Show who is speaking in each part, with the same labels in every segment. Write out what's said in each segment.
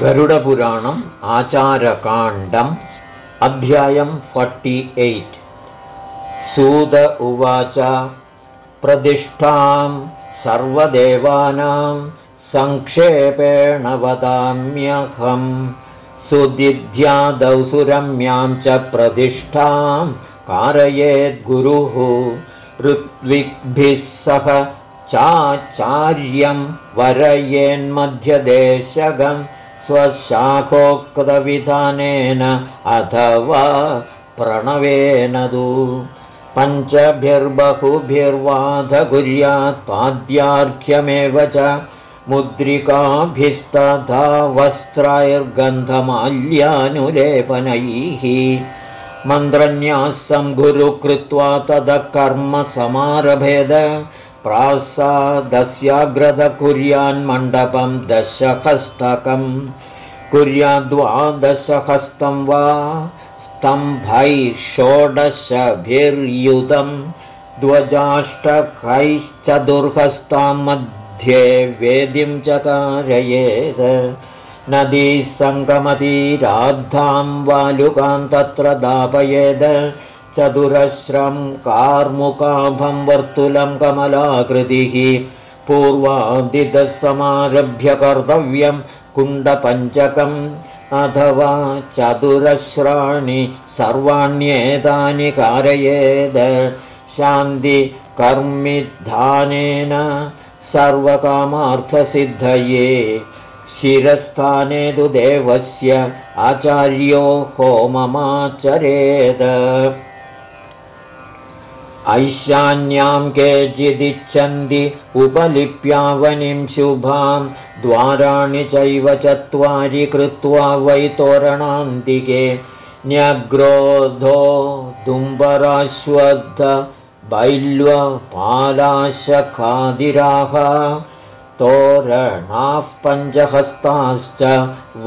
Speaker 1: गरुडपुराणम् आचारकाण्डम् अध्यायम् forty eight. सूद उवाच प्रतिष्ठां सर्वदेवानां सङ्क्षेपेण वदाम्यहम् सुदिध्यादौ सुरम्यां च प्रतिष्ठां कारयेद्गुरुः ऋत्विग्भिः सह चाचार्यं वरयेन्मध्यदेशगम् स्वशाखोक्तविधानेन अथवा प्रणवेन तु। पञ्चभिर्बहुभिर्वाधकुर्यात् पाद्यार्घ्यमेव च मुद्रिकाभिस्तथा वस्त्रैर्गन्धमाल्यानुलेपनैः मन्त्रन्यासं गुरु कृत्वा ततः कर्म समारभेद प्रासादस्याग्रत कुर्यान्मण्डपं दशहस्तकम् कुर्याद्वादशहस्तं वा स्तम्भैः षोडशभिर्युतं। ध्वजाष्टकैश्चतुर्हस्तां मध्ये वेदिं च कारयेत्। नदी सङ्गमतीराद्धां वालुकां तत्र दापयेद चतुरश्रं कार्मुकाभं वर्तुलं कमलाकृतिः पूर्वादितसमारभ्य कर्तव्यं कुण्डपञ्चकम् अथवा चतुरश्राणि सर्वाण्येतानि कारयेद। शान्तिकर्मिधानेन सर्वकामार्थसिद्धये शिरस्थाने तु देवस्य आचार्यो होममाचरेद ऐशान्यां केचिदिच्छन्ति उपलिप्यावनिं शुभां द्वाराणि चैव चत्वारि कृत्वा वै तोरणान्तिके न्यग्रोधो दुम्बराश्वद्ध बैल्वपालाशखादिराः तोरणाः पञ्चहस्ताश्च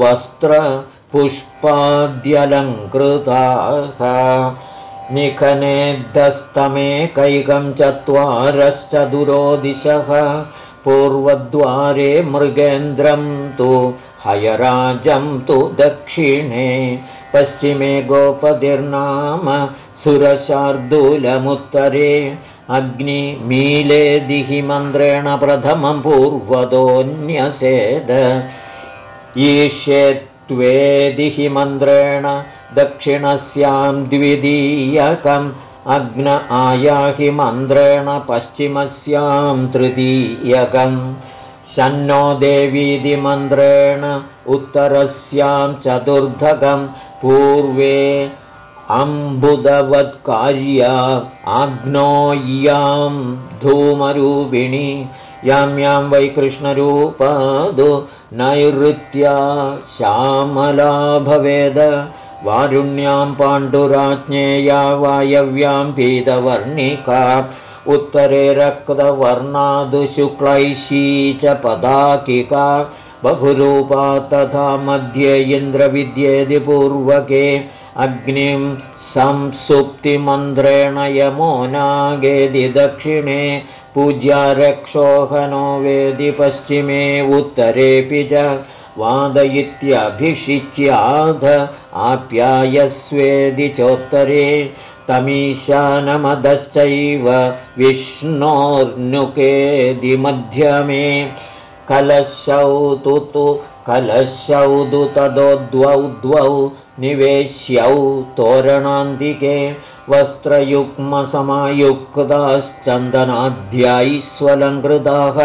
Speaker 1: वस्त्रपुष्पाद्यलङ्कृताः निखनेद्धस्तमेकैकं चत्वारश्चतुरो दिशः पूर्वद्वारे मृगेन्द्रं तु हयराजं तु दक्षिणे पश्चिमे गोपतिर्नाम सुरशार्दूलमुत्तरे अग्निमीलेदिहि मन्त्रेण प्रथमं पूर्वतोऽन्यसेद। ईष्येत्वेदिहि मन्त्रेण दक्षिणस्यां द्वितीयकम् अग्न आयाहि मन्त्रेण पश्चिमस्यां तृतीयकम्। शन्नो देवीति मन्त्रेण उत्तरस्यां चतुर्धकं पूर्वे अम्बुदवत्कार्या आग्नो यां धूमरूपिणी। यां यां वै कृष्णरूपादु नैऋत्या श्यामला भवेद वारुण्यां पाण्डुराज्ञेया वायव्यां पीतवर्णिका उत्तरे रक्तवर्णादुशुक्लैषी च पदाकिका बहुरूपा तथा मध्ये इन्द्रविद्येदि पूर्वके अग्निं संसुप्तिमन्त्रेण यमो नागेदि दक्षिणे पूज्या रक्षोहनो वेदि पश्चिमे उत्तरेऽपि च वादयित्यभिषिच्याध आप्यायस्वेदि चोत्तरे तमीशानमदश्चैव विष्णोर्नुकेदि मध्यमे। कलशौ तु कलशौ तु तदो द्वौ द्वौ निवेश्यौ तोरणान्तिके। वस्त्रयुग्मसमायुक्ताश्चन्दनाध्यायीस्वलङ्कृताः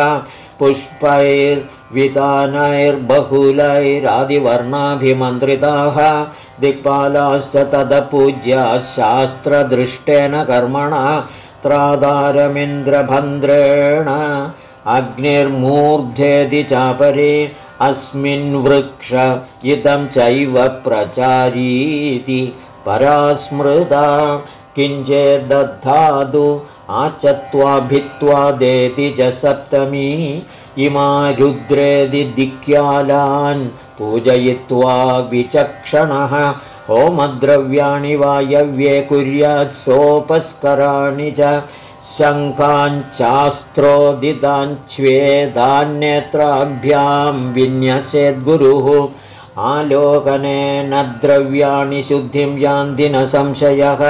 Speaker 1: पुष्पैर्वितानैर्बहुलैरादिवर्णाभिमन्त्रिताः दिक्पालाश्च तदपूज्या शास्त्रदृष्टेन कर्मणा त्रादारमिन्द्रभन्द्रेण अग्निर्मूर्धेदि चापरे अस्मिन् वृक्ष इदं चैव प्रचारीति परास्मृता किञ्चेद्दधातु आचत्वा देति च सप्तमी इमा रुद्रेदि दिक्यालान् पूजयित्वा विचक्षणः होमद्रव्याणि वायव्ये कुर्यात् सोपस्कराणि च शङ्खाञ्चास्त्रोदिताञ्च्वेदान्यत्राभ्यां विन्यसेद्गुरुः आलोकनेन द्रव्याणि शुद्धिं यान्ति न संशयः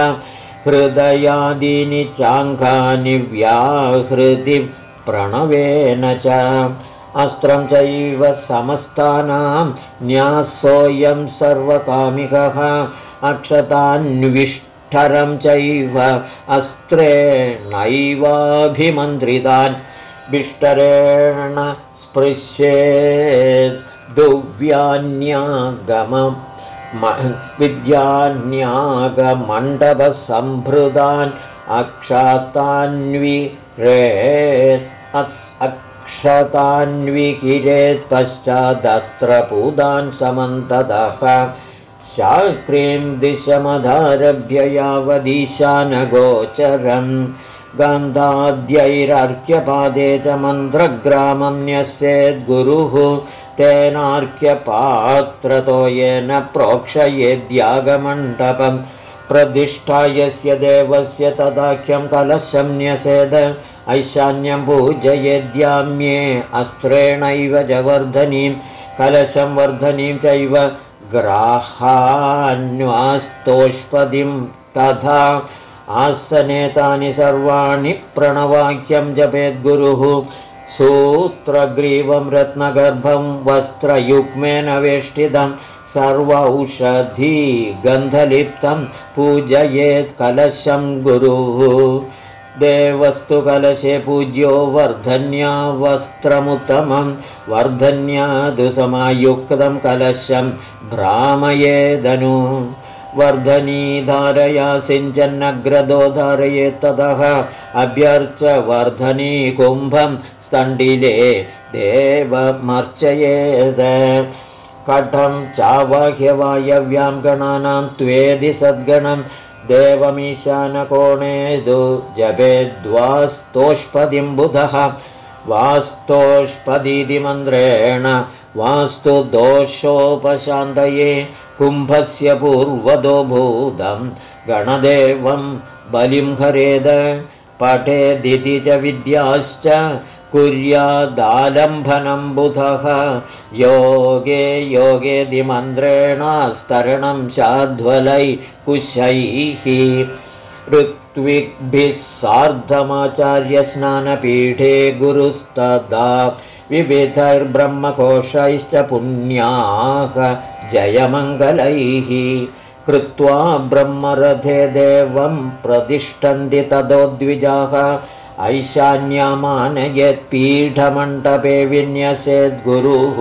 Speaker 1: हृदयादीनि चाङ्गानि व्याहृति प्रणवेन च। अस्त्रं चैव समस्तानां न्यासोऽयं सर्वकामिकः। अक्षतान्विष्ठरं चैव अस्त्रेणैवाभिमन्त्रितान्। विष्टरेण स्पृश्ये दुव्यान्यागमम् विद्यान्यागमण्डपसम्भृतान् अक्षतान्विरे अक्षतान्विकिरेत् पश्चादस्त्रपूतान् समन्ततः शाक्रीं दिशमधारभ्य यावदीशानगोचरम्। गन्धाद्यैरर्क्यपादे च मन्त्रग्रामं न्यस्येद्गुरुः तेनार्क्यपात्रतो येन प्रोक्षयेद्यागमण्डपम्। प्रदिष्ठा यस्य देवस्य तदाख्यं कलशं न्यसेद ऐशान्यं पूजयेद्याम्ये अस्त्रेणैव च वर्धनीं कलशं वर्धनीं चैव ग्राहान्वास्तोष्पदिं तथा आसनेतानि सर्वाणि प्रणवाक्यं जपेद्गुरुः सूत्रग्रीवं रत्नगर्भं वस्त्रयुग्मेन वेष्टितं सर्वौषधी गन्धलिप्तं पूजयेत् कलशं गुरुः देवस्तु कलशे पूज्यो वर्धन्या वस्त्रमुत्तमं वर्धन्या दुसमायुक्तं कलशं भ्रामयेदनु वर्धनी धारया सिञ्चन्नग्रदो धारयेत्ततः अभ्यर्च वर्धनी कुम्भं ण्डिले देवमर्चयेद। कथं चावाह्यवायव्यां गणानां त्वेदि सद्गणं देवमीशानकोणेदु जपेद्वास्तोष्पदिं बुधः वास्तोष्पदीति मन्त्रेण वास्तु दोषोपशान्तये कुम्भस्य पूर्वदो भूतं गणदेवं बलिं हरेद पठेदिति च विद्याश्च कुर्यादालम्भनं बुधः। योगे योगेदिमन्त्रेणास्तरणं शाध्वलै कुशैः। ऋत्विग्भिः सार्धमाचार्यस्नानपीठे गुरुस्तदा। विविधैर्ब्रह्मकोशैश्च पुण्याः जयमङ्गलैः। कृत्वा ब्रह्मरथे देवं प्रतिष्ठन्ति तदोद्विजाः ऐशान्यमानयत्पीठमण्डपे विन्यसेद्गुरुः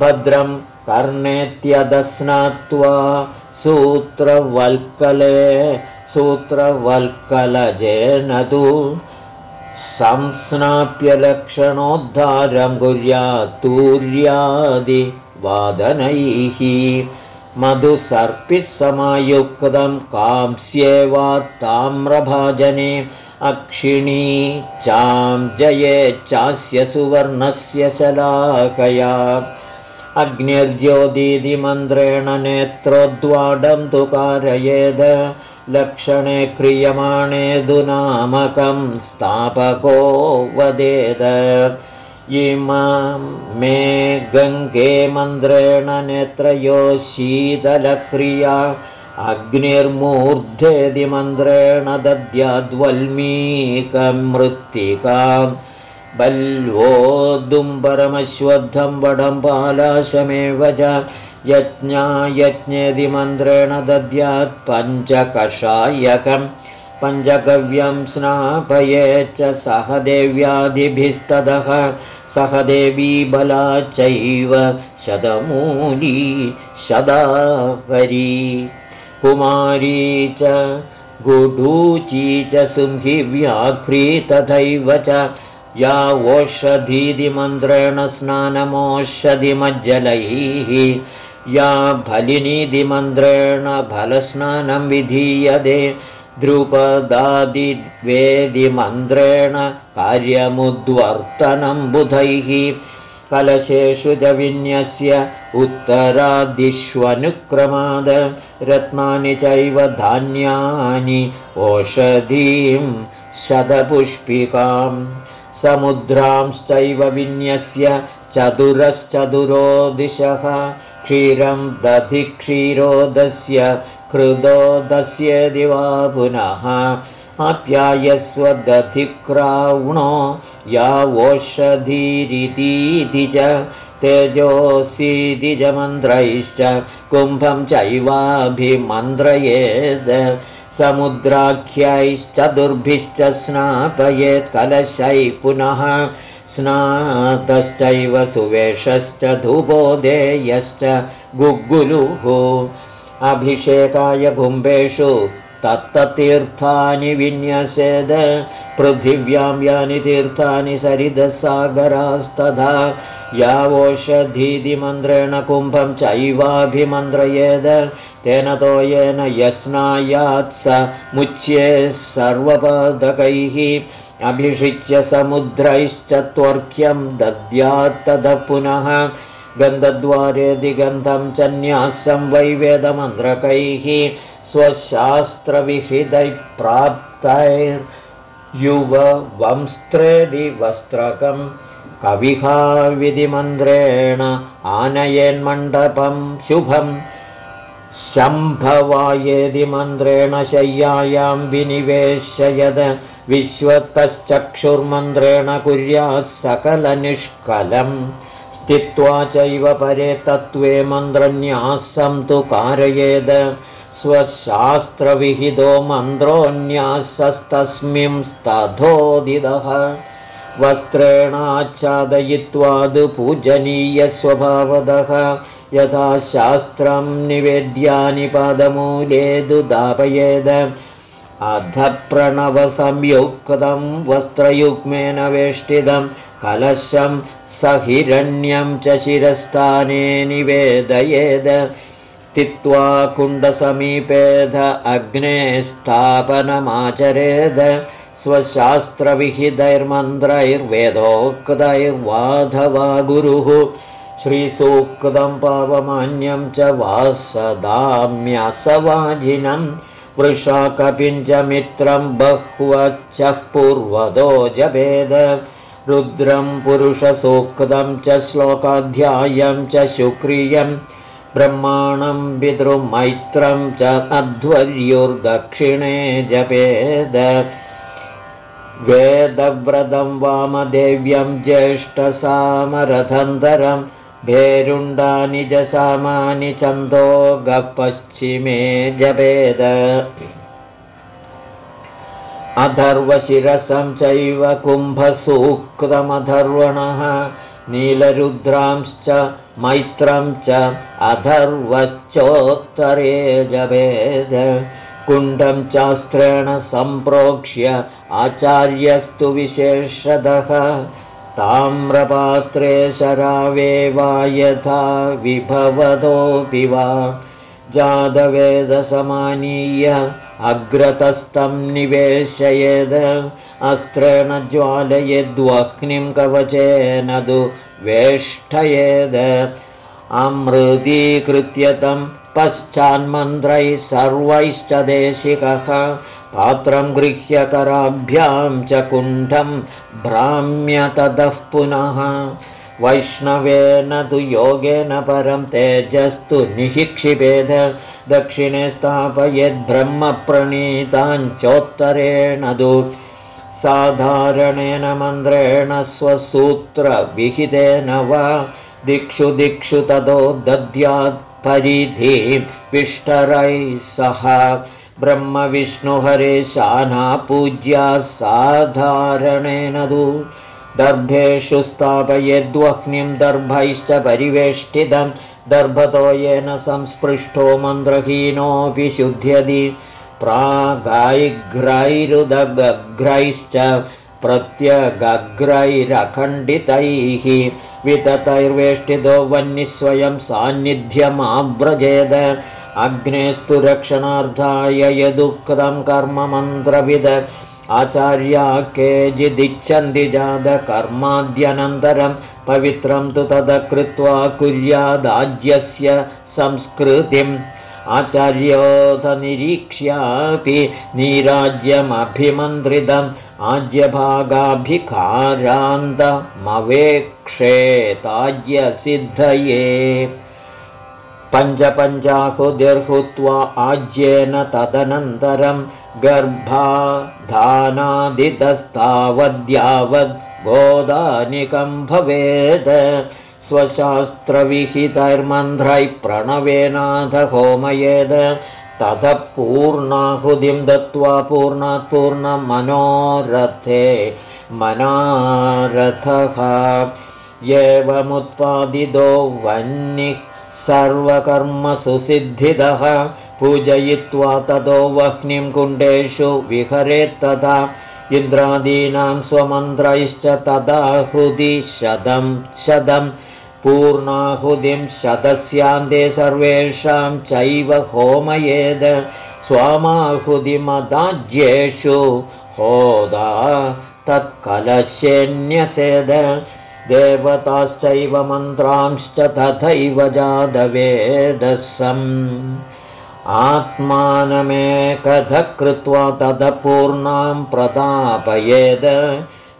Speaker 1: भद्रं कर्णेत्यदस्नात्वा सूत्रवल्कले सूत्रवल्कलजेन तु संस्नाप्यलक्षणोद्धारं कुर्यात्तूर्यादिवादनैः मधुसर्पिः समायुक्तं कांस्ये वा ताम्रभाजने अक्षिणी चां जये चास्य सुवर्णस्य शलाकया। अग्निर्ज्योतिमन्त्रेण नेत्रोद्वाडं तु कारयेद। लक्षणे क्रियमाणे दुनामकं स्थापको वदेद। इमां मे गङ्गे मन्त्रेण नेत्रयो शीतलक्रिया अग्निर्मूर्धेदिमन्त्रेण दद्याद्वल्मीकमृत्तिकां बल्वोदुम्बरमश्वद्धं वडम्बालाशमेव च यज्ञायज्ञेदिमन्त्रेण दद्यात् पञ्चकषायकं। पञ्चगव्यं स्नापये च सह देव्यादिभिस्ततः सह देवी बला चैव शतमूली शदावरी कुमारी च गुडूची च सुंहिव्याघ्री तथैव च। या ओषधीदिमन्त्रेण स्नानमोषधिमज्जलैः या फलिनीदिमन्त्रेण फलस्नानं विधीयते। द्रुपदादिवेदिमन्त्रेण कार्यमुद्वर्तनं बुधैः। कलशेषु च विन्यस्य उत्तरादिष्वनुक्रमाद। रत्नानि चैव धान्यानि ओषधीं शतपुष्पिकां समुद्रांश्चैव विन्यस्य चतुरश्चतुरो दिशः। क्षीरं दधि क्षीरोदस्य हृदोदस्य दिवा पुनः। दधिक्रावणो यावोषधीरितीति च तेजोऽसीदिजमन्त्रैश्च कुम्भं चैवाभिमन्त्रयेद् समुद्राख्यैश्चतुर्भिश्च स्नापयेत् कलशै पुनः स्नातश्चैव सुवेशश्च धूपोदेयश्च गुग्गुलुः अभिषेकाय कुम्भेषु तत्ततीर्थानि विन्यसेद पृथिव्यां यानि तीर्थानि सरिदसागरास्तथा यावोषधीतिमन्त्रेण कुम्भं चैवाभिमन्त्रयेद तेन तोयेन यस्नायात् स मुच्ये सर्वपादकैः अभिषिच्य समुद्रैश्च त्वर्क्यं दद्यात्ततः पुनः गन्धद्वारे दिगन्धं च न्यासं वैवेदमन्त्रकैः स्वशास्त्रविहितैः प्राप्तैर्युवंस्त्रेदिवस्त्रकम् कविहाविधिमन्त्रेण आनयेन्मण्डपं शुभम् शम्भवायेदि मन्त्रेण शय्यायां विनिवेशयद विश्वतश्चक्षुर्मन्त्रेण कुर्यात् सकलनिष्कलम् स्थित्वा चैव परे तत्त्वे मन्त्रन्यासं तु कारयेद स्वशास्त्रविहितो मन्त्रोऽन्यासस्तस्मिंस्तथोदितः वस्त्रेणाच्छादयित्वाद् पूजनीयस्वभावदः। यथा शास्त्रं निवेद्यानि पादमूलेदुदापयेद अध प्रणवसंयुक्तं वस्त्रयुग्मेन वेष्टितं कलशं सहिरण्यं च शिरस्थाने निवेदयेद स्थित्वा कुण्डसमीपेध अग्ने स्थापनमाचरेद स्वशास्त्रविहितैर्मन्त्रैर्वेदोक्तैर्वाधवा गुरुः श्रीसूक्तं पावमान्यं च वासदाम्यसवाजिनं वृषाकपिञ्च मित्रं बह्वच्चः पूर्वदो जपेद। रुद्रं पुरुषसूक्तं च श्लोकाध्यायं च शुक्रियम् ब्रह्माणं पितृमैत्रं च अध्वर्युर्दक्षिणे जपेद। वेदव्रतं वामदेव्यं ज्येष्ठसामरथन्तरं भेरुण्डानि च सामानि छन्दो गपश्चिमे जपेद। अथर्वशिरसं चैव कुम्भसूक्तमथर्वणः नीलरुद्रांश्च मैत्रं च अथर्वश्चोत्तरे जवेद। कुण्डं चास्त्रेण सम्प्रोक्ष्य आचार्यस्तु विशेषतः ताम्रपात्रे शरावे वा यथा विभवतोऽपि वा। जातवेदसमानीय अग्रतस्तं निवेशयेद अस्त्रेण ज्वालयेद्वह्निं कवचेन तु वेष्ठयेद अमृतीकृत्य तं पश्चान्मन्त्रैः सर्वैश्च देशिकः। पात्रं गृह्य कराभ्यां च कुण्ठं भ्राम्य ततः पुनः। वैष्णवेन तु योगेन परं तेजस्तु निशिक्षिपेद दक्षिणे स्थापयेद्ब्रह्मप्रणीताञ्चोत्तरेण तु साधारणेन मन्त्रेण स्वसूत्रविहितेन वा दिक्षु दिक्षु ततो दद्यात् परिधिः पिष्टरैः सह। ब्रह्मविष्णुहरे शाना पूज्या साधारणेन तु दर्भेषु स्थापयेद्वह्निं दर्भैश्च परिवेष्टितं दर्भतो येन संस्पृष्टो मन्त्रहीनोऽपि शुध्यति प्रागायिघ्रैरुदग्रैश्च प्रत्यगग्रैरखण्डितैः विततैर्वेष्टितो वह्निस्वयं सान्निध्यमाव्रजेद। अग्नेस्तु रक्षणार्थाय यदुक्तं कर्ममन्त्रविद। आचार्या केचिदिच्छन्ति जातकर्माद्यनन्तरं पवित्रं तु तद कृत्वा कुर्यादाज्यस्य संस्कृतिम् आचार्योधनिरीक्ष्यापि नीराज्यमभिमन्त्रितम् आज्यभागाभिकारान्तमवेक्षेताज्यसिद्धये। पञ्चपञ्चाहुतिर्हुत्वा आज्येन तदनन्तरं गर्भाधानादिदस्तावद्यावद् गोदानिकं भवेत् स्वशास्त्रविहितैर्मन्ध्रैः प्रणवेनाथ होमयेद ततः पूर्णाहुतिं दत्त्वा पूर्णात् पूर्णमनोरथे मनारथः। एवमुत्पादितो वह्निः सर्वकर्मसु सिद्धिदः पूजयित्वा ततो वह्निं कुण्डेषु विहरेत्तथा इन्द्रादीनां स्वमन्त्रैश्च तदाहुति शतं शतं पूर्णाहुतिं शतस्यान्ते सर्वेषां चैव होमयेद। स्वामाहुतिमदाज्येषु होदा तत्कलशेन्यसेद। देवताश्चैव मन्त्रांश्च तथैव जातवेदसम् आत्मानमेकथ कृत्वा ततः पूर्णां प्रतापयेद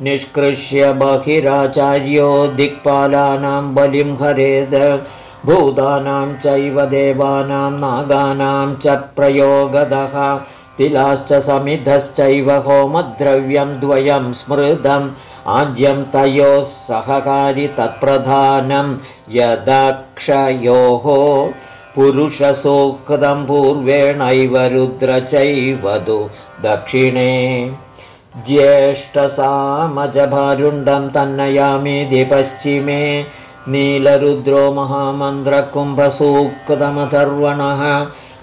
Speaker 1: निष्कृष्य बहिराचार्यो दिक्पालानां बलिं हरेद भूतानां चैव देवानां नागानां च प्रयोगदः तिलाश्च समिधश्चैव होमद्रव्यं द्वयं स्मृतम् आद्यं तयोः सहकारि तत्प्रधानं यदक्षयोः पुरुषसूक्तं पूर्वेणैव रुद्र चैवधु दक्षिणे ज्येष्ठसामजभारुण्डं तन्नयामिति पश्चिमे नीलरुद्रो महामन्त्रकुम्भसूक्तमथर्वणः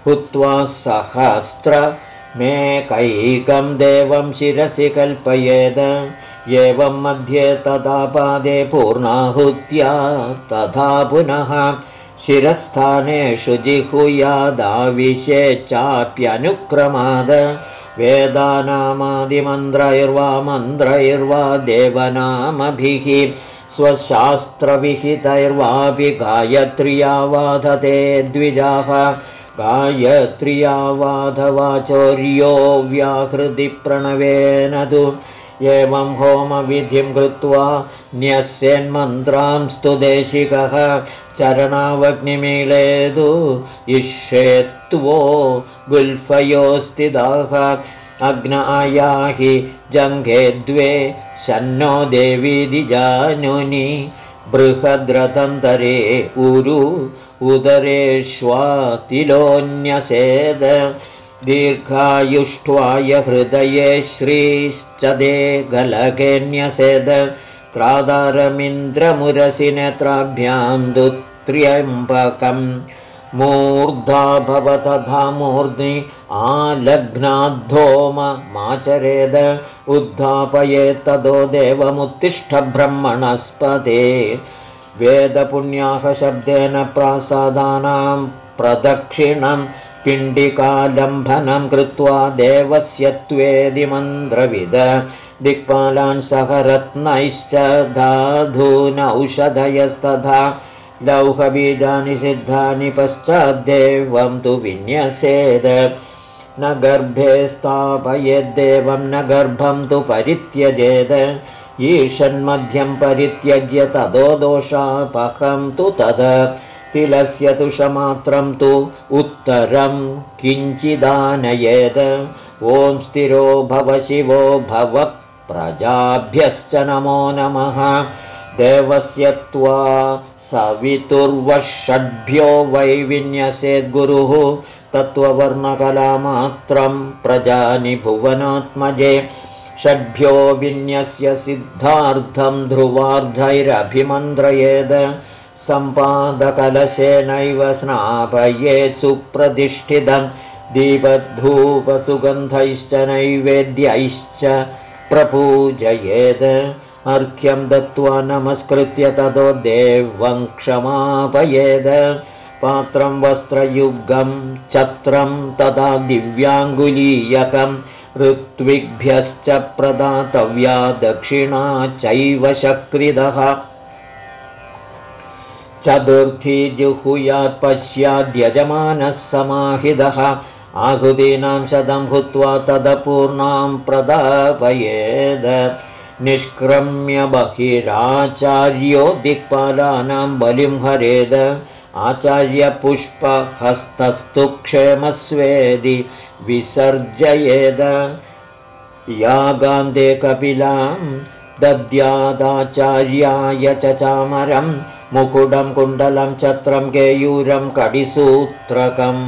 Speaker 1: हुत्वा सहस्रमेकैकं देवं शिरसि कल्पयेद। एवं मध्ये तथा पादे पूर्णाहुत्या तथा पुनः शिरस्थानेषु जिहुयादाविशे चाप्यनुक्रमाद वेदानामादिमन्त्रैर्वा मन्त्रैर्वा देवनामभिः स्वशास्त्रविहितैर्वापि गायत्र्यावाधते द्विजाः। गायत्र्यावाधवाचौर्यो व्याहृतिप्रणवेन तु। एवं होमविधिं कृत्वा न्यस्यन्मन्त्रांस्तु देशिकः। चरणावग्निमीलेदु इष्येत्वो गुल्फयोस्तिदाः अग्न आयाहि जङ्घे द्वे शन्नो देवीदिजानुनि बृहद्रतन्तरे उरु उदरेष्वातिलोऽन्यसेद दीर्घायुष्ट्वाय हृदये श्रीश्च दे गलकेऽन्यसेद प्रादारमिन्द्रमुरसि नेत्राभ्यां दुत्र्यम्बकम् मूर्धा भवतथा मूर्ध्नि आलग्नाद्धोममाचरेद उद्धापयेत्तदो देवमुत्तिष्ठब्रह्मणस्पते वेदपुण्याः शब्देन प्रासादानां प्रदक्षिणं पिण्डिकालम्भनं कृत्वा देवस्य त्वेदिमन्द्रविद दिक्पालान् सह रत्नैश्च धाधूनौषधयस्तथा लौहबीजानि सिद्धानि पश्चाद्देवं तु विन्यसेद न गर्भे स्थापयेद्देवं न गर्भं तु परित्यजेद ईषन्मध्यं परित्यज्य तदो दोषापकं तु तद। तिलस्य तुषमात्रं तु उत्तरं किञ्चिदानयेद ॐ स्थिरो भव शिवो भव प्रजाभ्यश्च नमो नमः। देवस्य त्वा सवितुर्वषड्भ्यो वैविन्यसेद्गुरुः तत्त्ववर्णकलामात्रं प्रजानि भुवनात्मजे। षड्भ्यो विन्यस्य सिद्धार्थं ध्रुवार्धैरभिमन्त्रयेद। सम्पादकलशेनैव स्नापयेत् सुप्रतिष्ठितं। दीपधूपसुगन्धैश्च नैवेद्यैश्च प्रपूजयेत् अर्घ्यं दत्त्वा नमस्कृत्य ततो देवं क्षमापयेद। पात्रं वस्त्रयुगं छत्रं तदा दिव्याङ्गुलीयकं। ऋत्विग्भ्यश्च प्रदातव्या दक्षिणा चैव शक्रिदः। चतुर्थी जुहुयात् पश्याद्यजमानः समाहितः। आहुदीनां शतं भूत्वा तदपूर्णां प्रदापयेद निष्क्रम्य बहिराचार्यो दिक्पालानां बलिं हरेद। आचार्यपुष्पहस्तस्तु क्षेमस्वेदि विसर्जयेद। यागान्ते कपिलां दद्यादाचार्याय च चामरं मुकुडं कुण्डलं छत्रं केयूरं कडिसूत्रकम्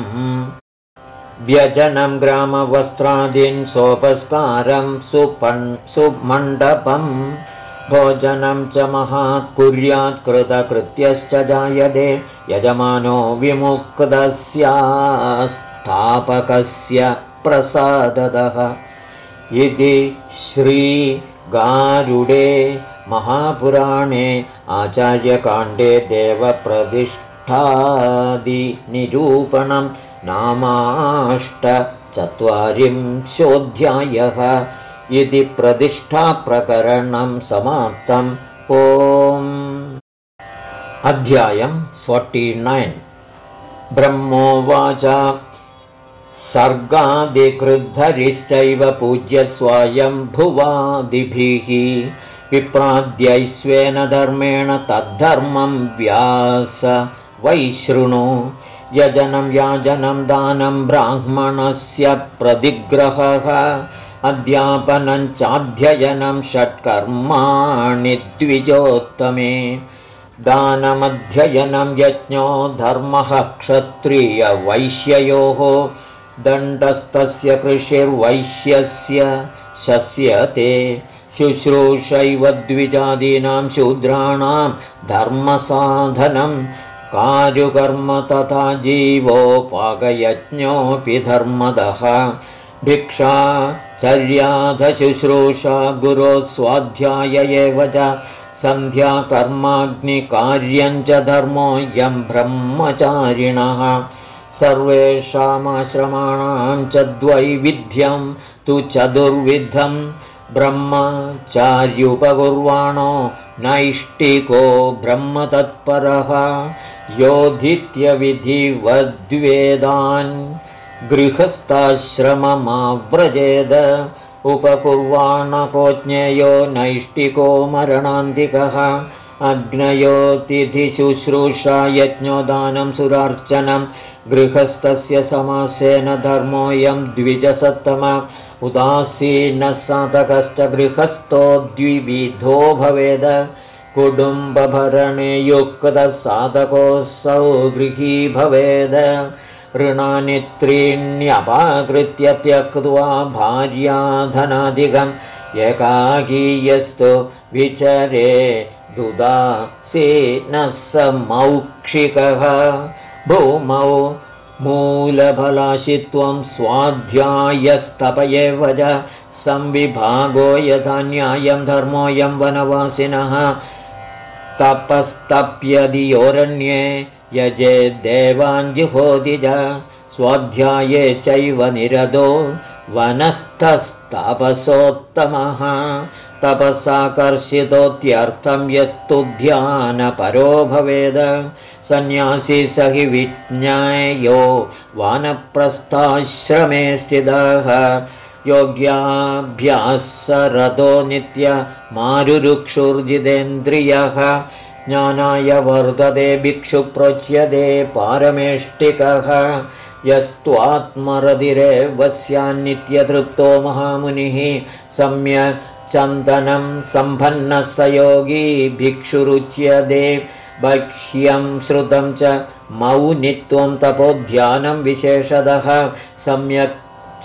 Speaker 1: व्यजनं ग्रामवस्त्रादीन् सोपस्कारं सुपन् सुमण्डपम् भोजनं च महात् कुर्यात् कृतकृत्यश्च जायते। यजमानो विमुक्तस्यास्थापकस्य प्रसादतः। इति श्रीगारुडे महापुराणे आचार्यकाण्डे देवप्रतिष्ठादिनिरूपणं नामाष्टचत्वारिंशोऽध्यायः इति प्रतिष्ठाप्रकरणं समाप्तम् ओम्. अध्यायं फोर्टिनैन् ब्रह्मोवाच. सर्गादिकृद्धरिश्चैव पूज्य भुवादिभिः विप्राद्यैस्वेन धर्मेण तद्धर्मं व्यास वैशृणु यजनं याजनं दानं ब्राह्मणस्य प्रतिग्रहः अध्यापनं चाध्ययनं षट्कर्माणि द्विजोत्तमे दानमध्ययनं यज्ञो धर्मः क्षत्रियवैश्ययोः दण्डस्तस्य कृषिर्वैश्यस्य शस्यते शुश्रूषैव द्विजादीनां शूद्राणां धर्मसाधनं कारुकर्म तथा जीवोपाकयज्ञोऽपि धर्मदः। भिक्षा चर्याधशुश्रूषा गुरोस्वाध्याय एव च सन्ध्याकर्माग्निकार्यञ्च धर्मोऽयं ब्रह्मचारिणः। सर्वेषामाश्रमाणां च द्वैविध्यं तु चतुर्विधं ब्रह्मचार्युपकुर्वाणो नैष्टिको ब्रह्मतत्परः योधित्यविधिवद्वेदान् गृहस्थाश्रममाव्रजेद उपकुर्वाणको ज्ञेयो नैष्टिको मरणान्तिकः अग्नयोतिथिशुश्रूषा यज्ञोदानं सुरार्चनं गृहस्थस्य समासेन धर्मोऽयं द्विजसत्तम उदासीनः साधकश्च गृहस्थो द्विविधो भवेद कुटुम्बभरणे युक्तसाधकोऽसौ गृही भवेद। ऋणानि त्रीण्यपाकृत्य त्यक्त्वा भार्याधनाधिकम् एकाकीयस्तु विचरे दुदासीनः स मौक्षिकः भूमौ मूलफलाशित्वं स्वाध्यायस्तप च संविभागो यथा न्यायं धर्मोऽयं वनवासिनः तपस्तप्यधियोरण्ये यजे देवाञ्जुहोदिज स्वाध्याये चैव निरदो वनस्थस्तपसोत्तमः तपसाकर्षितोत्यर्थं यस्तु ध्यानपरो भवेद। सन्न्यासी स हि विज्ञायो वानप्रस्थाश्रमे स्थितः। योग्याभ्यासरतो नित्यमारुरुक्षुर्जितेन्द्रियः ज्ञानाय वर्धते भिक्षु प्रोच्यते पारमेष्टिकः। यस्त्वात्मरधिरेव स्यान्नित्यतृप्तो महामुनिः सम्यक् चन्दनं सम्पन्नः स योगी भिक्षुरुच्यते। बह्यं श्रुतं च मौनित्वं तपोध्यानं विशेषतः। सम्यक्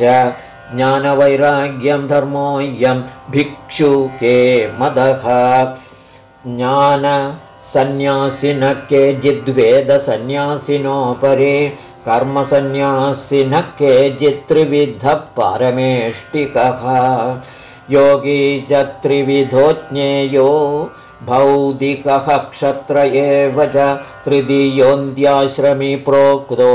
Speaker 1: च ज्ञानवैराग्यं धर्मोऽयं भिक्षु के मदः। ज्ञान सन्न्यासिनः केचिद्वेदसन्न्यासिनोपरे कर्मसन्न्यासिनः केचित्त्रिविधः परमेष्टिकः योगी च त्रिविधो ज्ञेयो भौतिकः क्षत्र एव च तृतीयोऽन्त्याश्रमी प्रोक्तो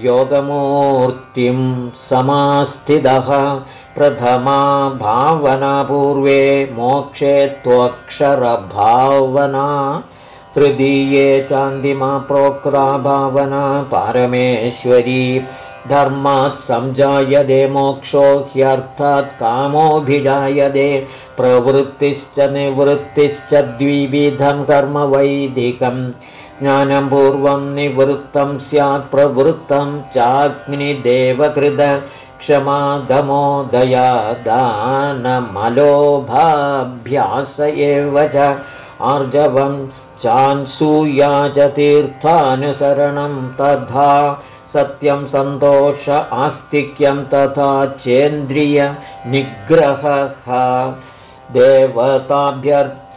Speaker 1: योगमूर्तिं समास्थितः। प्रथमा भावनापूर्वे मोक्षे त्वक्षरभावना। तृतीये चान्दिमा प्रोक्ता भावना। पारमेश्वरी धर्मात् सञ्जायते मोक्षो ह्यर्थात् कामोऽभिजायते। प्रवृत्तिश्च निवृत्तिश्च द्विविधं कर्म वैदिकं ज्ञानं पूर्वं निवृत्तं स्यात् प्रवृत्तं चाग्निदेवकृद क्षमादमोदया दानमलोभाभ्यास एव च आर्जवं चान्सूया च तीर्थानुसरणं तथा सत्यं सन्तोष आस्तिक्यं तथा चेन्द्रियनिग्रहः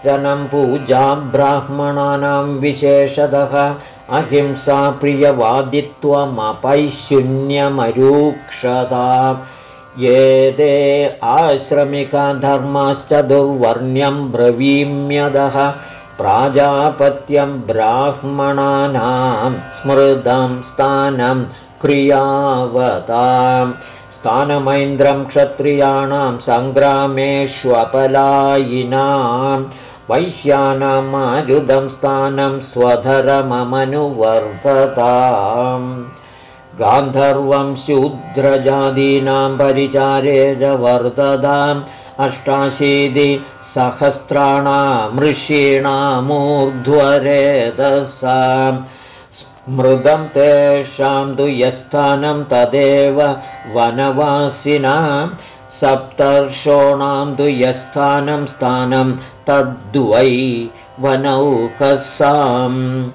Speaker 1: देवताभ्यर्चनं पूजा ब्राह्मणानां विशेषतः। अहिंसा प्रियवादित्वमपैशून्यमरूक्षता। ये ते आश्रमिकधर्माश्च दुर्वर्ण्यं ब्रवीम्यदः। प्राजापत्यं ब्राह्मणानां स्मृतं स्थानं क्रियावतां स्थानमैन्द्रं क्षत्रियाणां सङ्ग्रामेष्वपलायिनां वैश्यानामारुदं स्थानं स्वधरममनुवर्धताम्। गान्धर्वं शूद्रजातीनां परिचारे च वर्तताम् अष्टाशीति सहस्राणामृषीणामूर्ध्वरेतसा मृदं तेषां तु यस्थानं तदेव वनवासिनां सप्तर्षोणां तु यस्थानं स्थानं तद्वै वनौकसाम्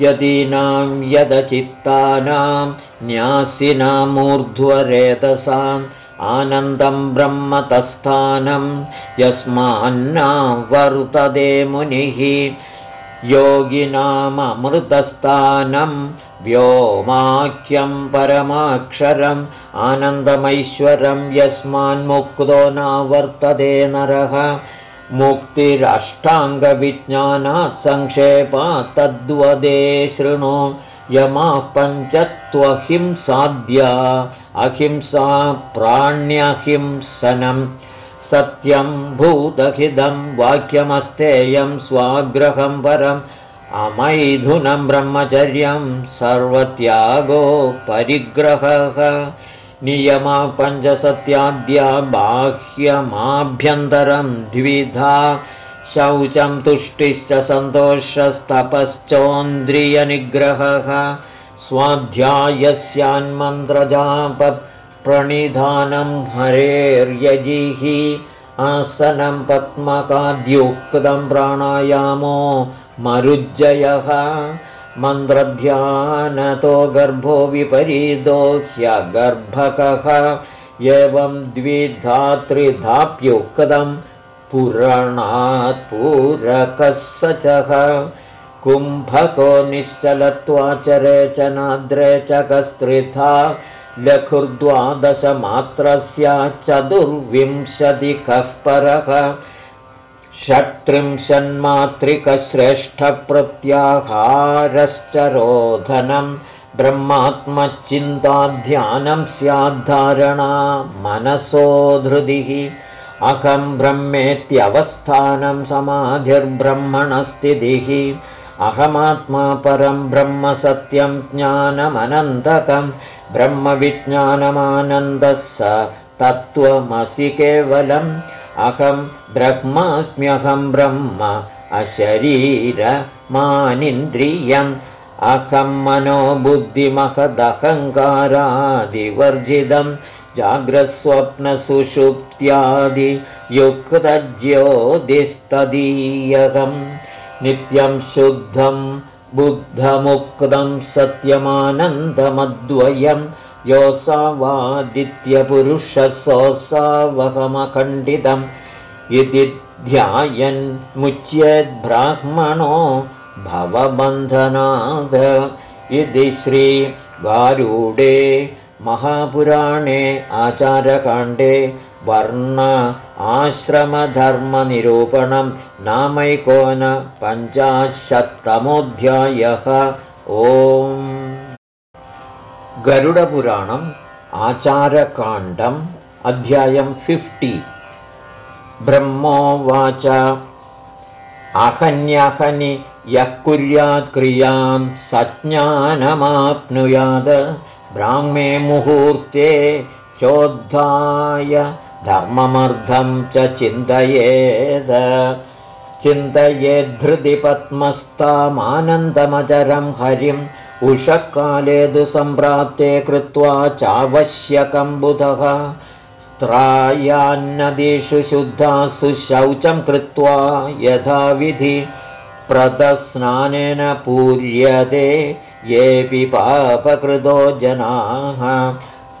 Speaker 1: यदीनां यदचित्तानां न्यासिनामूर्ध्वरेतसाम् आनन्दं ब्रह्मतस्थानं यस्मान्ना वर्तते मुनिः। योगिनाममृतस्थानं व्योमाख्यं परमाक्षरम् आनन्दमैश्वरं यस्मान्मुक्तो न वर्तते नरः। मुक्तिरष्टाङ्गविज्ञानात् सङ्क्षेपात् तद्वदे शृणु। यमाः पञ्चत्वहिंसाद्या अहिंसा प्राण्यहिंसनं सत्यं भूतहिदं वाक्यमस्तेयं स्वाग्रहं परम् अमैथुनं ब्रह्मचर्यं सर्वत्यागो परिग्रहः। नियमा पञ्चसत्याद्या बाह्यमाभ्यन्तरं द्विधा। शौचं तुष्टिश्च सन्तोषस्तपश्चोन्द्रियनिग्रहः। स्वाध्यायस्यान्मन्त्रजापप्रणिधानं हरेर्यजिः आसनं पद्मकाद्युक्तं प्राणायामो मरुज्जयः। मन्त्रध्यानतो गर्भो विपरीतो ह्यगर्भकः। एवं द्विधात्रिधाप्युक्तं पुराणात् पूरकः सचः कुम्भको निश्चलत्वाचरे च नाद्रे च कस्त्रिथा लघुर्द्वादशमात्रस्य चतुर्विंशतिकः परः षट्त्रिंशन्मातृकश्रेष्ठप्रत्याहारश्च रोधनं ब्रह्मात्मचिन्ताध्यानं स्याद्धारणा मनसो धृतिः। अहं ब्रह्मेत्यवस्थानं समाधिर्ब्रह्मणस्थितिः। अहमात्मा परं ब्रह्म सत्यं ज्ञानमनन्तकं ब्रह्मविज्ञानमानन्दः स तत्त्वमसि केवलम् अहं ब्रह्मास्म्यहं ब्रह्म अशरीरमानिन्द्रियम्। अहं मनोबुद्धिमहदहङ्कारादिवर्जितं जाग्रस्वप्नसुषुप्त्यादियुक्तज्योतिस्तदीयकम् नित्यं शुद्धं बुद्धमुक्तं सत्यमानन्दमद्वयं योऽसावादित्यपुरुषसोऽसावहमखण्डितम् इति ध्यायन्मुच्येद्ब्राह्मणो भवबन्धनाद इति श्रीगारूडे महापुराणे आचारकाण्डे वर्ण आश्रमधर्मनिरूपणं नामैकोन पञ्चाशत्तमोऽध्यायः। ओम् गरुडपुराणम् आचारकाण्डम् अध्यायं फिफ्टि ब्रह्मोवाच अहन्यहनि यः कुर्यात् क्रियां सज्ञानमाप्नुयात् ब्राह्मे मुहूर्ते चोद्धाय धर्ममर्धं च चिन्तयेद। चिन्तयेद्धृति पद्मस्तामानन्दमचरं हरिम् उषःकाले तु सम्प्राप्ते कृत्वा चावश्यकं बुधः त्रायान्नदीषु शुद्धासु शौचं कृत्वा यथाविधि प्रतस्नानेन पूर्यते येऽपि पापकृतो जनाः।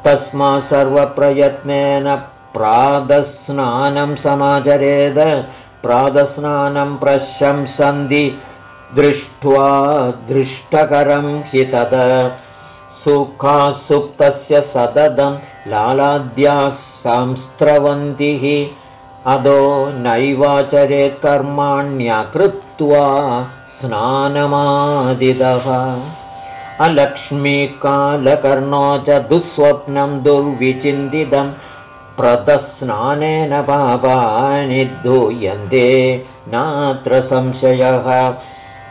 Speaker 1: तस्मात् सर्वप्रयत्नेन प्रातस्नानं समाचरेद। प्रातस्नानं प्रशंसन्ति दृष्ट्वा दृष्टकरं हि तद। सुखासुप्तस्य सततं लालाद्याः संस्रवन्तिः अदो नैवाचरेत् कर्माण्यकृत्वा स्नानमादिदः। अलक्ष्मीकालकर्णो च दुःस्वप्नं दुर्विचिन्तितं प्रतस्नानेन पापानि धूयन्ते नात्र संशयः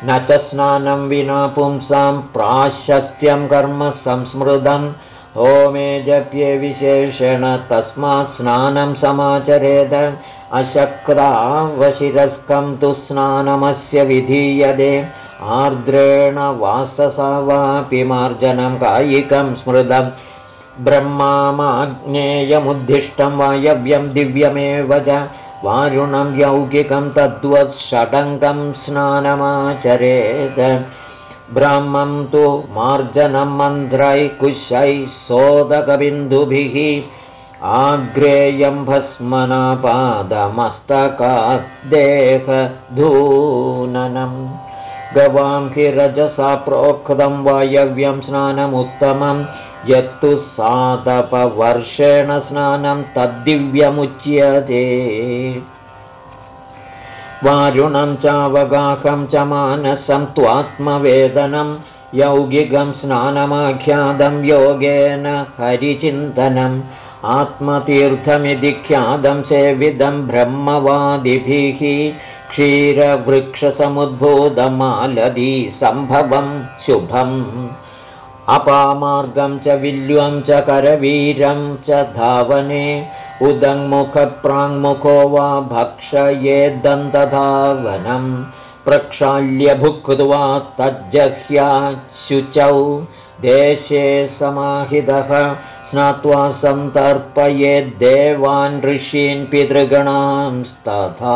Speaker 1: न च स्नानं विना पुंसां प्राशस्त्यं कर्म संस्मृतम् होमे जप्ये विशेषेण तस्मात् स्नानं समाचरेद। अशक्रावशिरस्कं तु स्नानमस्य विधीयते। आर्द्रेण वाससा वापि मार्जनं कायिकं स्मृतम् ब्रह्मामाज्ञेयमुद्दिष्टं वायव्यं दिव्यमेव च वारुणं यौगिकं तद्वत् षडङ्गं स्नानमाचरेत्। ब्रह्मं तु मार्जनं मन्त्रैः कुशैः सोदकबिन्दुभिः। आग्रेयं भस्मनापादमस्तकाद्देहधूननम् गवां हि रजसा प्रोक्तं वायव्यं स्नानमुत्तमं यत्तु सातपवर्षेण स्नानं तद्दिव्यमुच्यते। वारुणं चावगाहं च मानसं त्वात्मवेदनं यौगिकं स्नानमाख्यातं योगेन हरिचिन्तनम्। आत्मतीर्थमिति ख्यातं सेविदं ब्रह्मवादिभिः। क्षीरवृक्षसमुद्भूतमालदी सम्भवं शुभम् अपामार्गं च विल्वं च करवीरं च धावने। उदङ्मुखप्राङ्मुखो वा भक्षयेदन्तधावनम् प्रक्षाल्य भुक्त्वा तज्जह्याशुचौ देशे समाहितः स्नात्वा सन्तर्पयेद्देवान् ऋषीन् पितृगणांस्तथा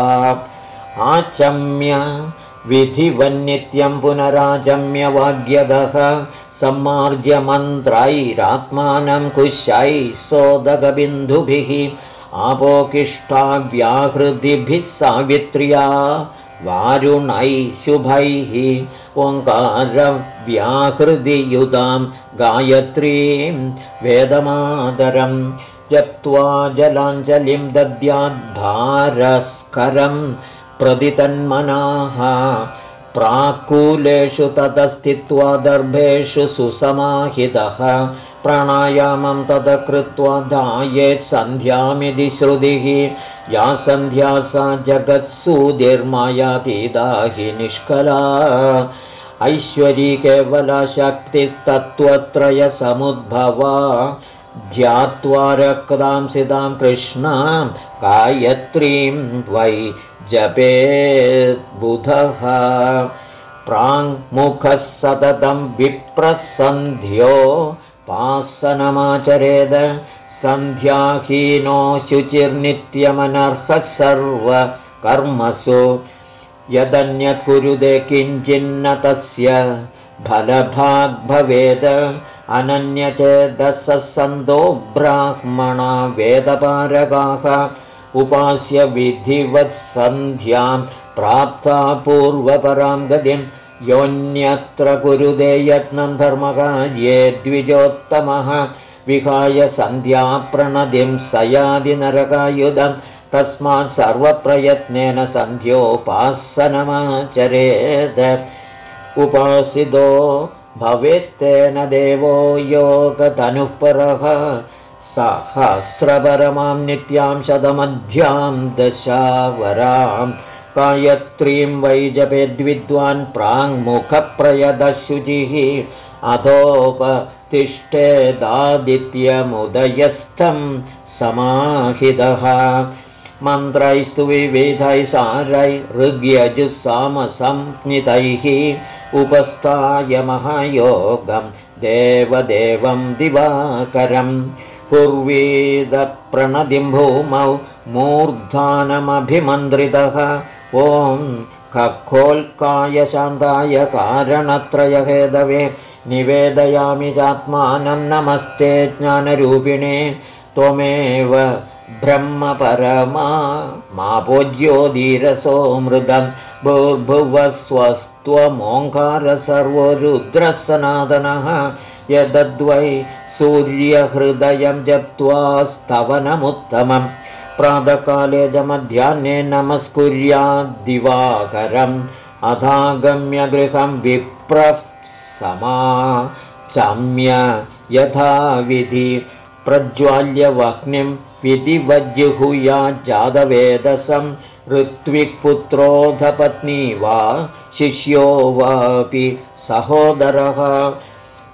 Speaker 1: आचम्य विधिवन्नित्यं पुनराचम्य वाग्यदः सम्मार्ज्यमन्त्रैरात्मानं कुशैः सोदकबिन्दुभिः। आपोकिष्ठाव्याहृतिभिः सावित्र्या वारुणैः शुभैः। ओङ्कारव्याहृदियुतां गायत्रीं वेदमादरं जप्त्वा जलाञ्जलिं दद्याद्धारस्करं प्रदितन्मनाः प्राकूलेषु ततस्थित्वा दर्भेषु सुसमाहितः। प्राणायामं तद कृत्वा दायेत् सन्ध्यामिति श्रुतिः। या सन्ध्या सा जगत्सूदिर्मायातीदा हि निष्कला। ऐश्वरी केवला शक्तिस्तत्त्वत्रयसमुद्भवा ध्यात्वा रक्तांसितां कृष्णां गायत्रीं वै जपेद्बुधः प्राङ्मुखः सततं विप्रसन्ध्यो पासनमाचरेद सन्ध्याहीनो शुचिर्नित्यमनर्हः सर्वकर्मसु। यदन्यत् कुरुदे किञ्चिन्न तस्य फलभाग्भवेद अनन्यचेदसः सन्तो ब्राह्मणा वेदपारगाः उपास्य विधिवत्सन्ध्यां प्राप्ता पूर्वपरां गतिं योऽन्यत्र कुरुदे यत्नं धर्मकार्ये द्विजोत्तमः। विहाय सन्ध्याप्रणदिं सयादिनरकायुधं तस्मात् सर्वप्रयत्नेन सन्ध्योपासनमाचरेद। उपासितो भवेत्तेन देवो योगतनुःपरः सहस्रपरमां नित्यां शतमध्यां दशावरां गायत्रीं वै जपेद्विद्वान् प्राङ्मुखप्रयदशुचिः अधोपतिष्ठेदादित्यमुदयस्थं समाहितः। मन्त्रैस्तु विविधैः सारै ऋग्यजुस्सामसंज्ञितैः उपस्थाय महायोगं देवदेवं दिवाकरम् पूर्वीदप्रणदिं भूमौ मूर्धानमभिमन्त्रितः। ॐ खोल्काय शान्ताय कारणत्रयहेदवे निवेदयामि चात्मानं नमस्ते ज्ञानरूपिणे त्वमेव ब्रह्मपरमा मापोज्योदीरसो मृदं भूर्भुवस्वस्त्वमोङ्कार सर्वो रुद्रसनातनः यदद्वै सूर्यहृदयं जप्त्वा स्तवनमुत्तमम्। प्रातःकाले च मध्याह्ने नमस्कुर्याद्दिवाकरम् अथागम्य गृहं विप्रः समा चम्य यथाविधि प्रज्वाल्यवह्निं विधिवज्जुहुयाज्जातवेदसं ऋत्विक्पुत्रोऽधपत्नी वा शिष्यो वापि सहोदरः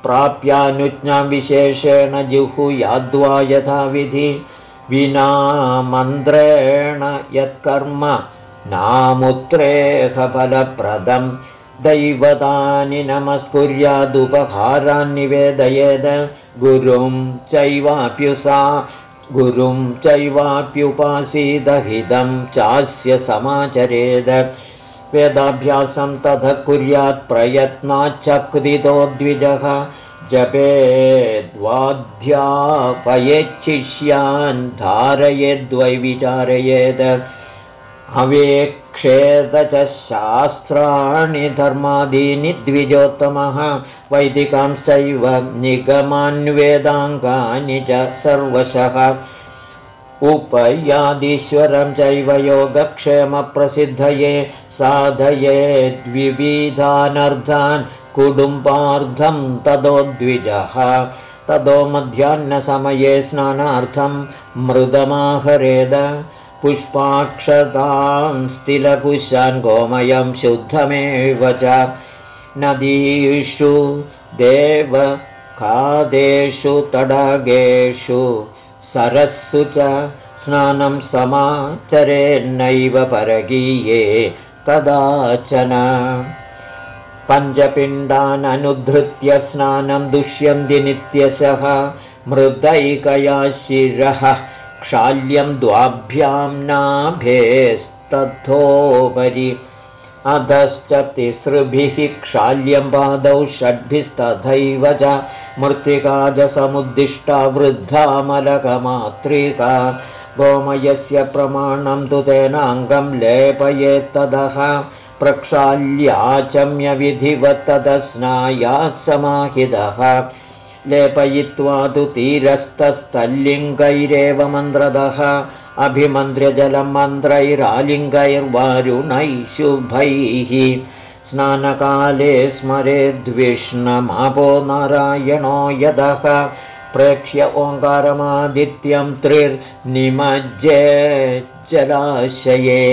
Speaker 1: प्राप्यानुज्ञां विशेषेण जुहुयाद्वा यथाविधि विना मन्त्रेण यत्कर्म नामुत्रेहफलप्रदम् दैवतानि नमस्कुर्यादुपहारान् निवेदयेद। गुरुं चैवाप्युषा गुरुं चैवाप्युपासीदहितं चास्य समाचरेद वेदाभ्यासं तथ कुर्यात् प्रयत्नाच्चक्रितो द्विजः। जपेद्वाध्यापयेच्छिष्यान् धारयेद्वै विचारयेद अवेक्षेत च शास्त्राणि धर्मादीनि द्विजोत्तमः। वैदिकांश्चैव निगमान्वेदाङ्गानि च सर्वशः। उपयादीश्वरं चैव योगक्षेमप्रसिद्धये साधये द्विविधानर्धान् कुटुम्बार्धं तदोद्विजः। तदो मध्याह्नसमये स्नानार्थं मृदमाहरेद। पुष्पाक्षतां स्थिलपुष्यान् गोमयं शुद्धमेव च। नदीषु देवखादेषु तडागेषु सरस्सु च स्नानं समाचरेन्नैव परगीये कदाचन पञ्चपिण्डाननुधृत्य स्नानं दुष्यन्ति नित्यशः मृदैकया शिरः क्षाल्यं द्वाभ्यां नाभेस्तथोपरि। अधश्च तिसृभिः क्षाल्यं पादौ षड्भिस्तथैव च मृत्तिकाजसमुद्दिष्टा वृद्धामलकमातृका गोमयस्य प्रमाणं तु तेनाङ्गं लेपयेत्तदः। प्रक्षाल्याचम्यविधिवत्तदस्नायात् समाहितः लेपयित्वा तु तीरस्तस्थल्लिङ्गैरेव मन्त्रदः। अभिमन्त्र्यजलं मन्त्रैरालिङ्गैर्वारुणैः शुभैः स्नानकाले स्मरेद्विष्णमापो नारायणो यदः प्रेक्ष्य ओङ्कारमादित्यं त्रिर्निमज्जे जलाशये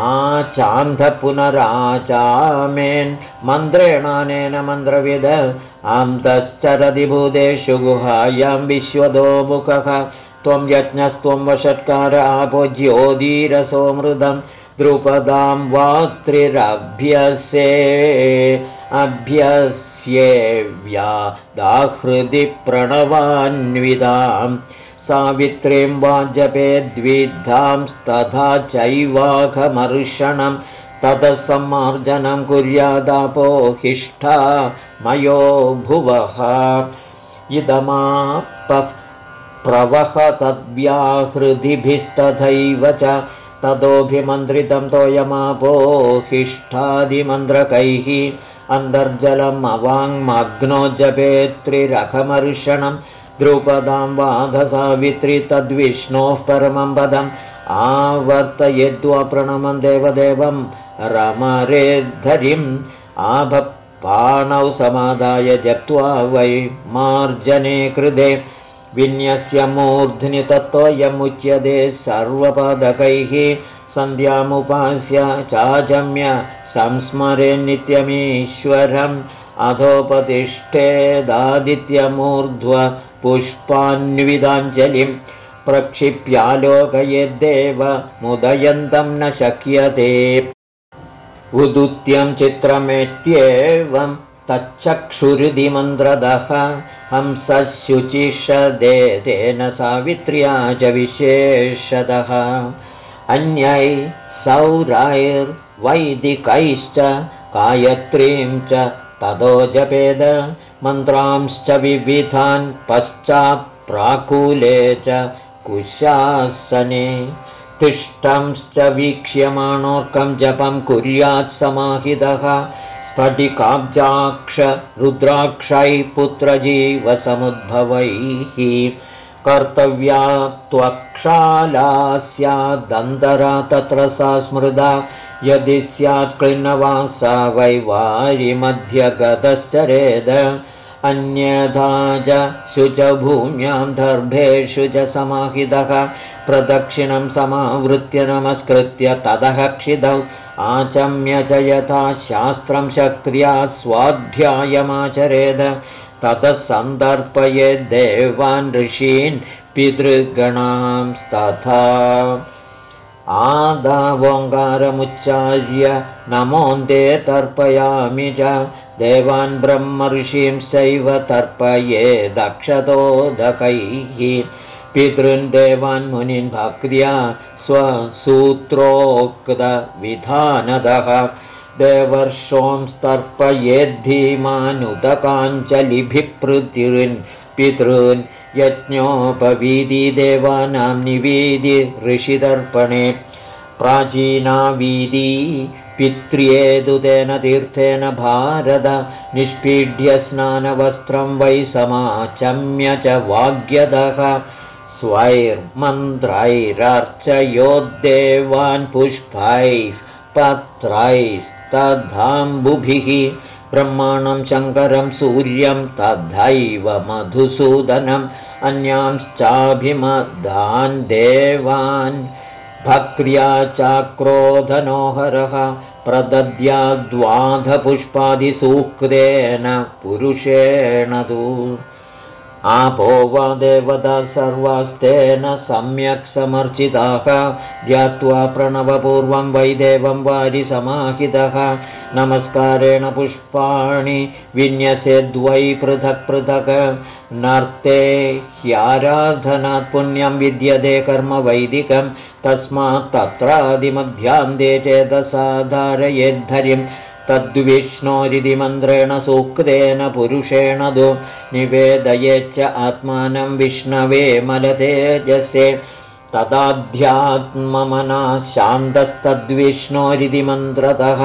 Speaker 1: आचान्धपुनराचामेन् मन्त्रेणानेन मन्त्रविद अन्तश्चरति भूतेषु गुहायां विश्वदो मुखः त्वं यज्ञस्त्वं वषट्कार आपो ज्योतिरसो मृदं द्रुपदां वात्रिरभ्यसे अभ्यस्येव्या दाहृदि प्रणवान्विताम्। सावित्रीं वा जपेद्विद्धांस्तथा चैवाघमर्षणं। ततः सम्मार्जनं कुर्यादापोहिष्ठा मयो भुवः। इदमापः प्रवह तद्व्याहृदिभिस्तथैव च। ततोऽभिमन्त्रितं तोयमापोहिष्ठादिमन्त्रकैः अन्तर्जलम् अवाङ्मग्नो जपेत्रिरखमर्षणम् द्रुपदां वाधसावित्री तद्विष्णोः परमं पदम् आवर्तयेद्वा प्रणमं देवदेवं रमरेद्धरिम् आभपाणौ समादाय जप्त्वा वै मार्जने कृते विन्यस्य मूर्ध्नि तत्त्वयमुच्यते सर्वपादकैः सन्ध्यामुपास्य चाचम्य संस्मरे नित्यमीश्वरम् अधोपतिष्ठेदादित्यमूर्ध्व पुष्पान्विदाञ्जलिं प्रक्षिप्यालोकयेद्देव मुदयन्तं न शक्यते। उदुत्यं चित्रमेत्येवं तच्चक्षुरुधिमन्द्रदः हंसशुचिषदे तेन सावित्र्या च विशेषतः। अन्यै सौरैर्वैदिकैश्च गायत्रीं च ततो जपेद मन्त्रांश्च विविधान् पश्चात्प्राकुले च कुशासने। तिष्ठंश्च वीक्ष्यमाणोर्कं जपं कुर्यात् समाहितः। स्फटिकाब्जाक्ष रुद्राक्षैः पुत्रजीवसमुद्भवैः। कर्तव्या त्वक्षाला स्यादन्तरा तत्र सा स्मृदा यदि स्यात् क्लिन्नवासा वैवारिमध्यगतश्चरेद अन्यथा च शुचभूम्यां दर्भेषु च समाहितः प्रदक्षिणं समावृत्य नमस्कृत्य क्षितौ आचम्य च यथा शास्त्रं शक्त्या स्वाध्यायमाचरेद। ततः सन्दर्पयेद्देवान् ऋषीन् पितृगणांस्तथा आदावोङ्गारमुच्चार्य नमोऽन्ते तर्पयामि च। देवान् ब्रह्मर्षींश्चैव तर्पये दक्षतोदकैः। पितॄन् देवान् मुनीन् भक्र्या स्वसूत्रोक्तविधानदः। देवर्षोंस्तर्पयेद्धीमानुदकाञ्चलिभिपृथिन् पितॄन् यज्ञोपवीदि देवानां निवेदि ऋषिदर्पणे। प्राचीना वीदी पित्र्येदुतेन तीर्थेन भारत निष्पीड्य स्नानवस्त्रं वै समाचम्य च वाग्यदः स्वैर्मन्त्रैरर्चयोद्देवान् पुष्पैः पत्रैस्तद्धाम्बुभिः ब्रह्माणं शङ्करं सूर्यं तथैव मधुसूदनम् अन्यांश्चाभिमदान् देवान् भक्र्या चाक्रोधनोहरः प्रदद्याद्वाधपुष्पादिसूक्तेन पुरुषेण तु आपो वा देवता सर्वास्तेन सम्यक् समर्चिताः ध्यात्वा प्रणवपूर्वं वैदेवं वारिसमाहितः। नमस्कारेण पुष्पाणि विन्यसेद्वै पृथक् पृथक्। नर्ते ह्याराधनात् पुण्यं विद्यते कर्म वैदिकं तस्मात् तत्रादिमध्यान्ते चेदसाधारयेद्धरिम् तद्विष्णोरिति मन्त्रेण सूक्तेन पुरुषेण दु निवेदयेच्च आत्मानं विष्णवे मलतेजसे तदाध्यात्ममना शान्तस्तद्विष्णोरिति मन्त्रतः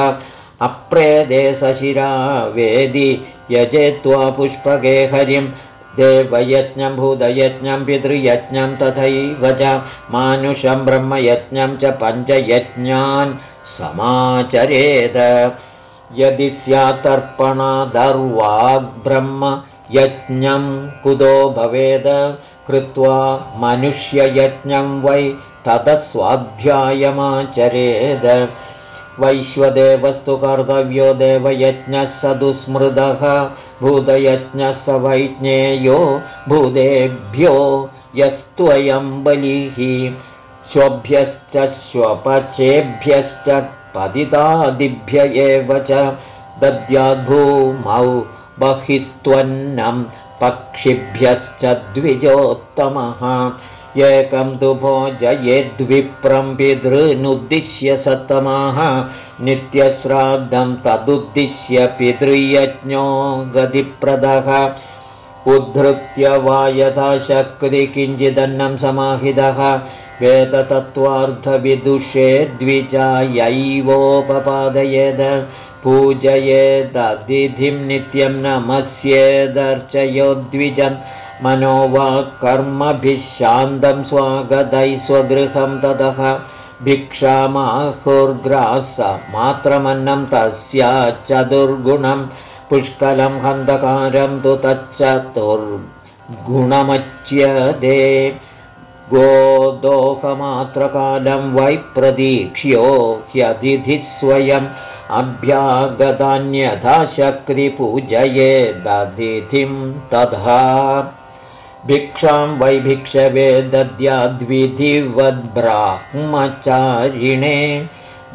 Speaker 1: अप्रेदे सशिरा वेदि यजेत्वा पुष्पके हरिं देवयज्ञं भूतयज्ञं पितृयज्ञं तथैव च मानुषं ब्रह्मयज्ञं च पञ्चयज्ञान् समाचरेत यदि स्यात्तर्पणादर्वाग्ब्रह्म यज्ञं कुतो भवेद कृत्वा मनुष्ययज्ञं वै ततस्वाध्यायमाचरेद वैश्वदेवस्तु कर्तव्यो देवयज्ञः स दुस्मृदः भूतयज्ञः स वैज्ञेयो भूतेभ्यो यस्त्वयं बलिः श्वभ्यश्च श्वपचेभ्यश्च पतितादिभ्य एव च दद्याद्भूमौ बहिस्त्वन्नं पक्षिभ्यश्च द्विजोत्तमः। एकं तु भोजयेद्विप्रं पितॄनुद्दिश्य सत्तमाः नित्यश्राद्धं तदुद्दिश्य पितृयज्ञो गतिप्रदः। उद्धृत्य वा यथा शक्ति किञ्चिदन्नं समाहितः वेदतत्त्वार्थविदुषे द्विजायैवोपपादयेद पूजयेदतिथिं नित्यं नमस्येदर्चयोद्विजं मनो वा कर्मभिः शान्तं स्वागतै स्वगृहं ततः भिक्षामाहुर्ग्रास मात्रमन्नं तस्याच्चतुर्गुणं पुष्कलं हन्धकारं तु तच्चतुर्गुणमच्यते गोदोहमात्रकालं वै प्रतीक्ष्यो ह्यतिथिस्वयम् अभ्यागतान्यथा शक्तिपूजये दधिथिं तथा। भिक्षां वैभिक्षवे दद्याद्विधिवद्ब्राह्मचारिणे।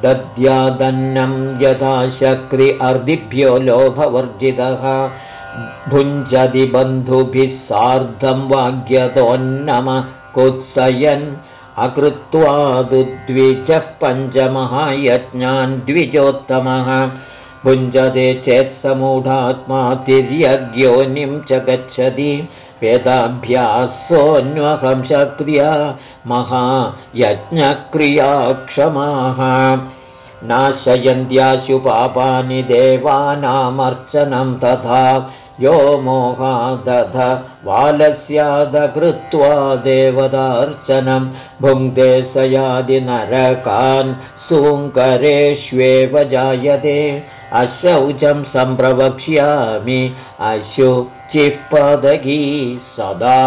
Speaker 1: दद्यादन्नं यथा शक्रि अर्दिभ्यो लोभवर्जितः। भुञ्जति बन्धुभिः सार्धं वाग्यतोन्नम कुत्सयन् अकृत्वादुद्विजः पञ्चमहायज्ञान् द्विजोत्तमः। भुञ्जते चेत्समूढात्मा तिर्यज्ञोनिं च गच्छति। वेदाभ्यासोऽन्वहं शक्रिया महायज्ञक्रियाक्षमाः। नाशयन्त्याशु पापानि देवानामर्चनं तथा यो मोहादध बालस्यादकृत्वा देवतार्चनं भुङ्क्ते स यादिनरकान् सुङ्करेष्वेव जायते। अशौचं सम्प्रवक्ष्यामि अशुचिःपदगी सदा।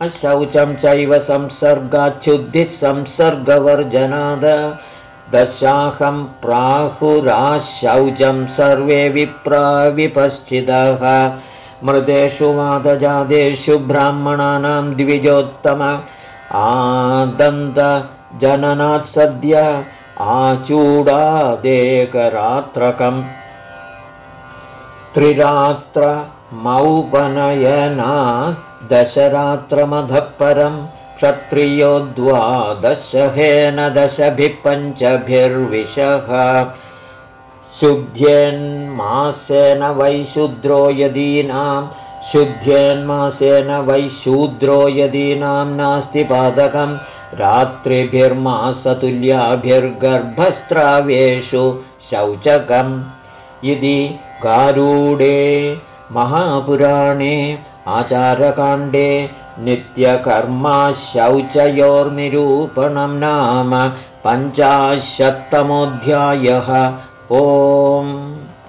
Speaker 1: अशौचं चैव संसर्गाच्छुद्धिः संसर्गवर्जनाद दशाहं प्राहुराशौचं सर्वे विप्राविपश्चितः मृदेषु मातजातेषु ब्राह्मणानां द्विजोत्तम। आदन्तजननात् सद्य आचूडादेकरात्रकम्। त्रिरात्रमौपनयना दशरात्रमधः परम् क्षत्रियो द्वादशहेन दशभिः पञ्चभिर्विशः शुद्ध्येन्मासेन वैशूद्रो यदीनां शुद्ध्येन्मासेन वैशूद्रो यदीनां नास्ति पादकं। रात्रिभिर्मासतुल्याभिर्गर्भस्त्रावेषु शौचकम्। इति गारूडे महापुराणे आचारकाण्डे नित्यकर्मा शौचयोर्निरूपणं नाम पञ्चाशत्तमोऽध्यायः। ओम्